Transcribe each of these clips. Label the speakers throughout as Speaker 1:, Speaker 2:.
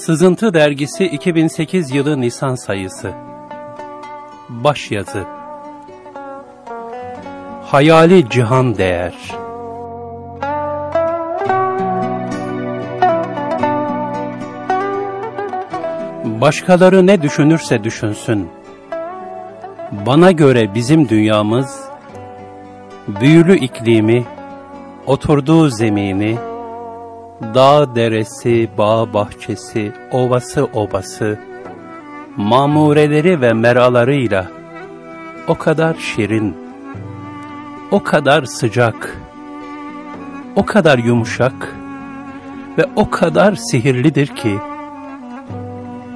Speaker 1: Sızıntı Dergisi 2008 yılı Nisan sayısı. Başyazı Hayali Cihan Değer. Başkaları ne düşünürse düşünsün. Bana göre bizim dünyamız, büyülü iklimi, oturduğu zemini, dağ deresi, bağ bahçesi, ovası obası, mamureleri ve meralarıyla o kadar şirin, o kadar sıcak, o kadar yumuşak ve o kadar sihirlidir ki,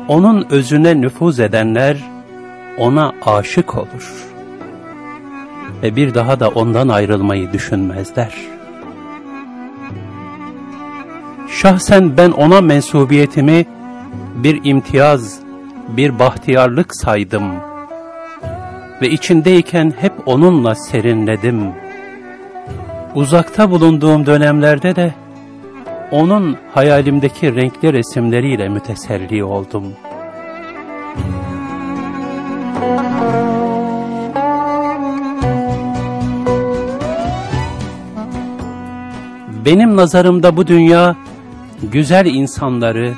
Speaker 1: onun özüne nüfuz edenler ona aşık olur ve bir daha da ondan ayrılmayı düşünmezler.'' Şahsen ben ona mensubiyetimi bir imtiyaz, bir bahtiyarlık saydım. Ve içindeyken hep onunla serinledim. Uzakta bulunduğum dönemlerde de onun hayalimdeki renkli resimleriyle müteselli oldum. Benim nazarımda bu dünya güzel insanları,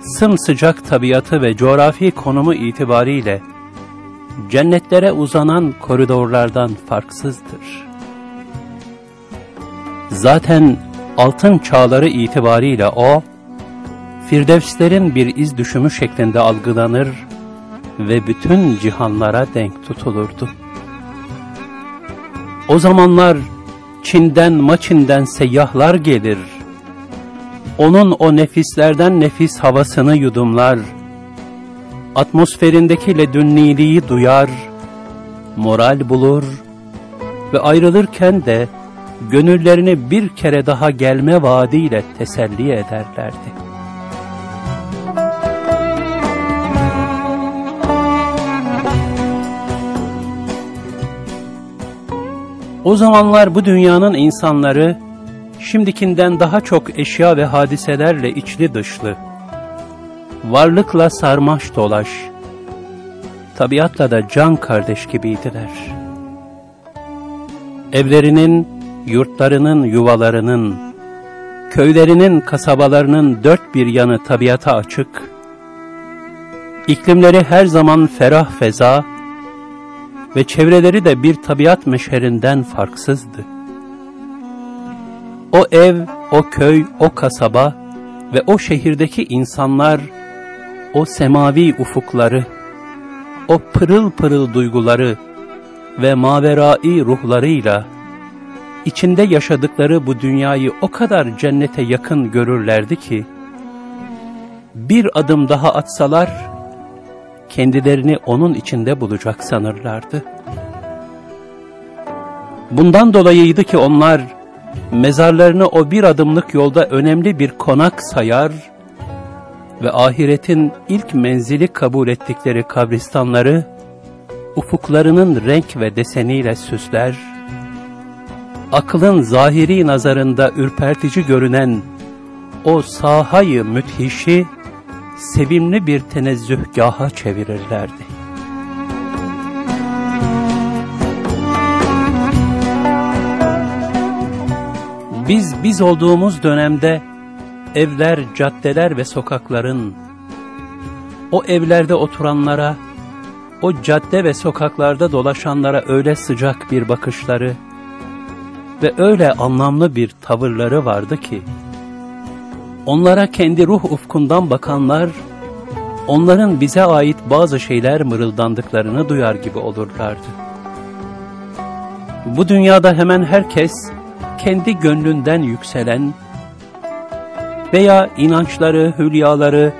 Speaker 1: sımsıcak tabiatı ve coğrafi konumu itibariyle cennetlere uzanan koridorlardan farksızdır. Zaten altın çağları itibariyle o, Firdevslerin bir iz düşümü şeklinde algılanır ve bütün cihanlara denk tutulurdu. O zamanlar Çin'den Maçin'den seyyahlar gelir, onun o nefislerden nefis havasını yudumlar, atmosferindeki ledünniliği duyar, moral bulur ve ayrılırken de gönüllerini bir kere daha gelme vaadiyle teselli ederlerdi. O zamanlar bu dünyanın insanları şimdikinden daha çok eşya ve hadiselerle içli dışlı, varlıkla sarmaş dolaş, tabiatla da can kardeş gibiydiler. Evlerinin, yurtlarının, yuvalarının, köylerinin, kasabalarının dört bir yanı tabiata açık, iklimleri her zaman ferah feza ve çevreleri de bir tabiat meşherinden farksızdı. O ev, o köy, o kasaba ve o şehirdeki insanlar, o semavi ufukları, o pırıl pırıl duyguları ve maverai ruhlarıyla, içinde yaşadıkları bu dünyayı o kadar cennete yakın görürlerdi ki, bir adım daha atsalar, kendilerini onun içinde bulacak sanırlardı. Bundan dolayıydı ki onlar, mezarlarını o bir adımlık yolda önemli bir konak sayar ve ahiretin ilk menzili kabul ettikleri kabristanları ufuklarının renk ve deseniyle süsler, akılın zahiri nazarında ürpertici görünen o sahayı müthişi sevimli bir tenezzühgaha çevirirlerdi. Biz biz olduğumuz dönemde evler, caddeler ve sokakların, o evlerde oturanlara, o cadde ve sokaklarda dolaşanlara öyle sıcak bir bakışları ve öyle anlamlı bir tavırları vardı ki, onlara kendi ruh ufkundan bakanlar, onların bize ait bazı şeyler mırıldandıklarını duyar gibi olurlardı. Bu dünyada hemen herkes, kendi gönlünden yükselen veya inançları, hülyaları,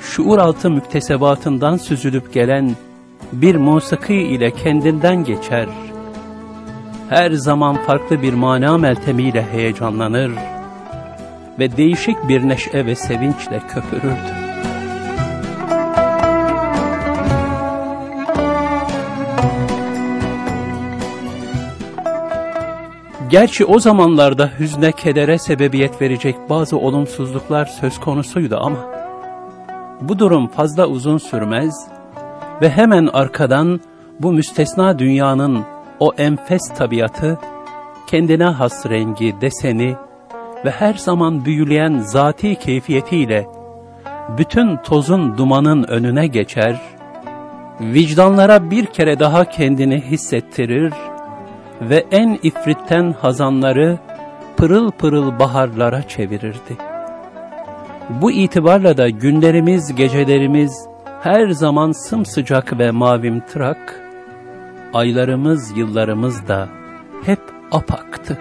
Speaker 1: şuur altı müktesebatından süzülüp gelen bir musiki ile kendinden geçer. Her zaman farklı bir mana meltemiyle heyecanlanır ve değişik bir neşe ve sevinçle köpürürdü. Gerçi o zamanlarda hüzne kedere sebebiyet verecek bazı olumsuzluklar söz konusuydu ama bu durum fazla uzun sürmez ve hemen arkadan bu müstesna dünyanın o enfes tabiatı, kendine has rengi, deseni ve her zaman büyüleyen zati keyfiyetiyle bütün tozun dumanın önüne geçer, vicdanlara bir kere daha kendini hissettirir ve en ifritten hazanları pırıl pırıl baharlara çevirirdi. Bu itibarla da günlerimiz, gecelerimiz her zaman sımsıcak ve mavimtırak, aylarımız, yıllarımız da hep apaktı.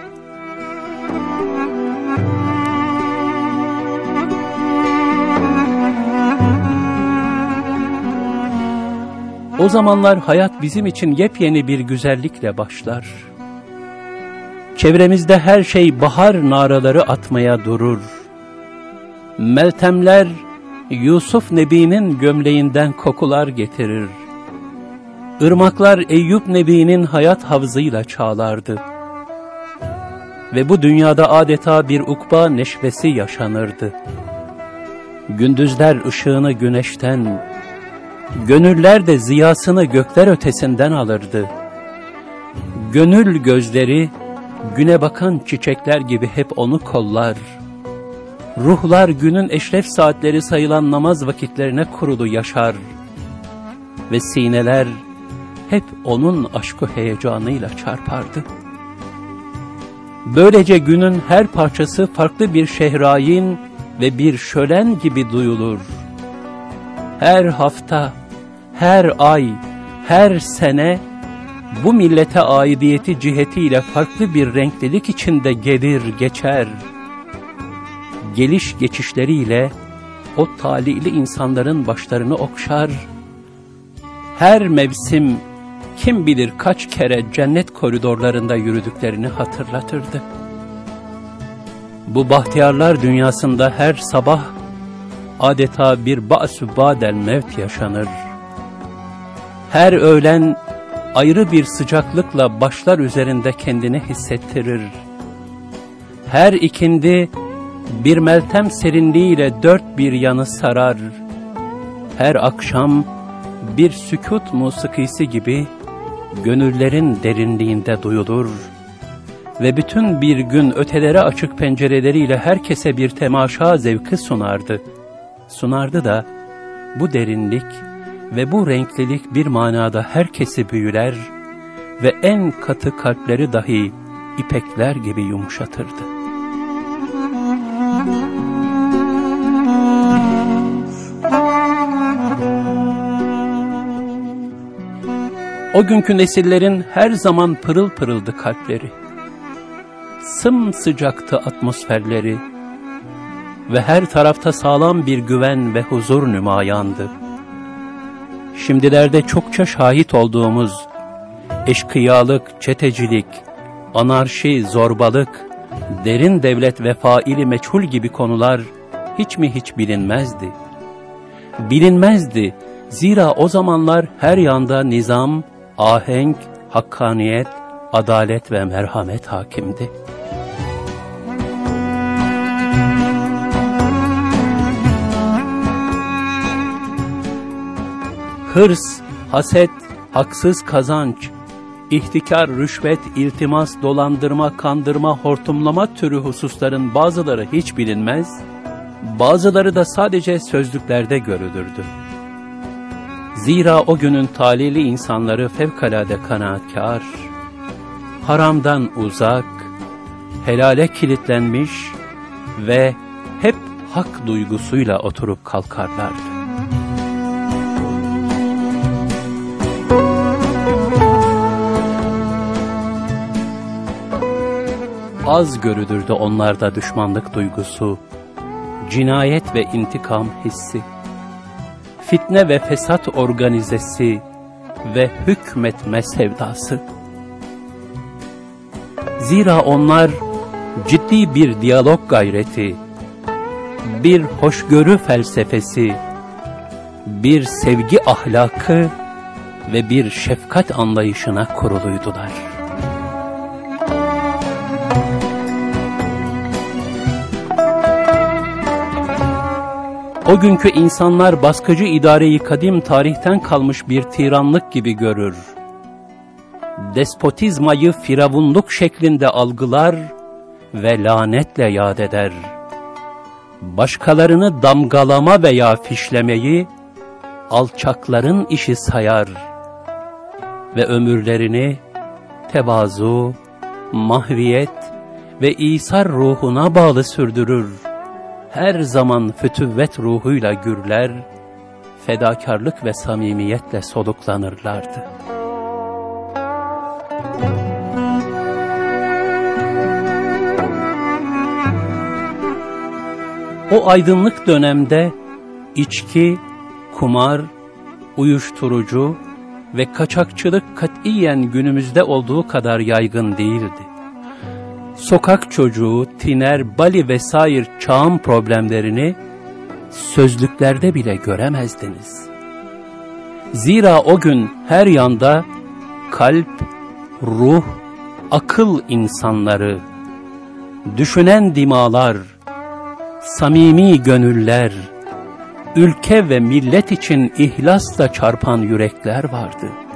Speaker 1: O zamanlar hayat bizim için yepyeni bir güzellikle başlar. Çevremizde her şey bahar naraları atmaya durur. Meltemler Yusuf Nebi'nin gömleğinden kokular getirir. Irmaklar Eyüp Nebi'nin hayat havzıyla çağlardı. Ve bu dünyada adeta bir ukba neşvesi yaşanırdı. Gündüzler ışığını güneşten, gönüller de ziyasını gökler ötesinden alırdı. Gönül gözleri, güne bakan çiçekler gibi hep onu kollar. Ruhlar günün eşref saatleri sayılan namaz vakitlerine kurulu yaşar. Ve sineler hep onun aşkı heyecanıyla çarpardı. Böylece günün her parçası farklı bir şehrayin ve bir şölen gibi duyulur. Her hafta, her ay, her sene bu millete aidiyeti cihetiyle farklı bir renklilik içinde gelir geçer. Geliş geçişleriyle o talihli insanların başlarını okşar. Her mevsim kim bilir kaç kere cennet koridorlarında yürüdüklerini hatırlatırdı. Bu bahtiyarlar dünyasında her sabah adeta bir ba'su badel mevt yaşanır. Her öğlen ayrı bir sıcaklıkla başlar üzerinde kendini hissettirir. Her ikindi bir meltem serinliğiyle dört bir yanı sarar. Her akşam bir sükut musikisi gibi gönüllerin derinliğinde duyulur ve bütün bir gün ötelere açık pencereleriyle herkese bir temaşa zevki sunardı. Sunardı da bu derinlik ve bu renklilik bir manada herkesi büyüler ve en katı kalpleri dahi ipekler gibi yumuşatırdı. O günkü nesillerin her zaman pırıl pırıldı kalpleri. Sımsıcaktı atmosferleri ve her tarafta sağlam bir güven ve huzur nümayandı. Şimdilerde çokça şahit olduğumuz eşkıyalık, çetecilik, anarşi, zorbalık, derin devlet ve faili meçhul gibi konular hiç mi hiç bilinmezdi. Bilinmezdi zira o zamanlar her yanda nizam, ahenk, hakkaniyet, adalet ve merhamet hakimdi. Hırs, haset, haksız kazanç, ihtikar, rüşvet, iltimas, dolandırma, kandırma, hortumlama türü hususların bazıları hiç bilinmez, bazıları da sadece sözlüklerde görülürdü. Zira o günün talili insanları fevkalade kanaatkar, haramdan uzak, helale kilitlenmiş ve hep hak duygusuyla oturup kalkarlardı. Az görülürdü onlarda düşmanlık duygusu, cinayet ve intikam hissi fitne ve fesat organizesi ve hükmetme sevdası. Zira onlar ciddi bir diyalog gayreti, bir hoşgörü felsefesi, bir sevgi ahlakı ve bir şefkat anlayışına kuruluydular. O günkü insanlar baskıcı idareyi kadim tarihten kalmış bir tiranlık gibi görür. Despotizmayı firavunluk şeklinde algılar ve lanetle yad eder. Başkalarını damgalama veya fişlemeyi alçakların işi sayar ve ömürlerini tevazu, mahviyet ve İsar ruhuna bağlı sürdürür. Her zaman fütüvvet ruhuyla gürler, fedakarlık ve samimiyetle soluklanırlardı. O aydınlık dönemde içki, kumar, uyuşturucu ve kaçakçılık katiyen günümüzde olduğu kadar yaygın değildi. Sokak çocuğu, tiner, bali vesaire çağın problemlerini sözlüklerde bile göremezdiniz. Zira o gün her yanda kalp, ruh, akıl insanları, düşünen dimalar, samimi gönüller, ülke ve millet için ihlasla çarpan yürekler vardı.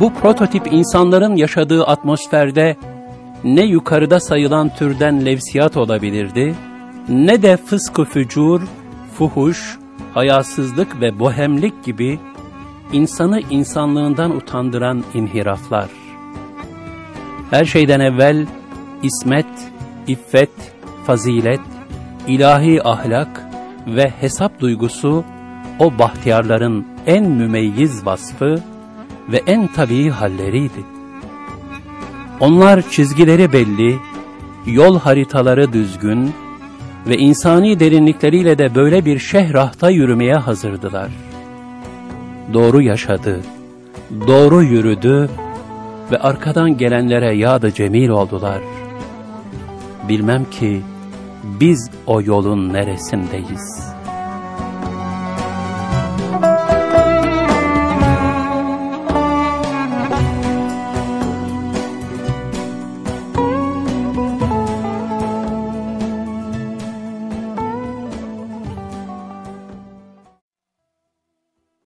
Speaker 1: Bu prototip insanların yaşadığı atmosferde ne yukarıda sayılan türden levsiyat olabilirdi, ne de fıskı fücur, fuhuş, hayasızlık ve bohemlik gibi insanı insanlığından utandıran inhiraflar. Her şeyden evvel ismet, iffet, fazilet, ilahi ahlak ve hesap duygusu o bahtiyarların en mümeyyiz vasfı ve en tabii halleriydi. Onlar çizgileri belli, yol haritaları düzgün ve insani derinlikleriyle de böyle bir şehrahta yürümeye hazırdılar. Doğru yaşadı, doğru yürüdü ve arkadan gelenlere yadı cemil oldular. Bilmem ki biz o yolun neresindeyiz.''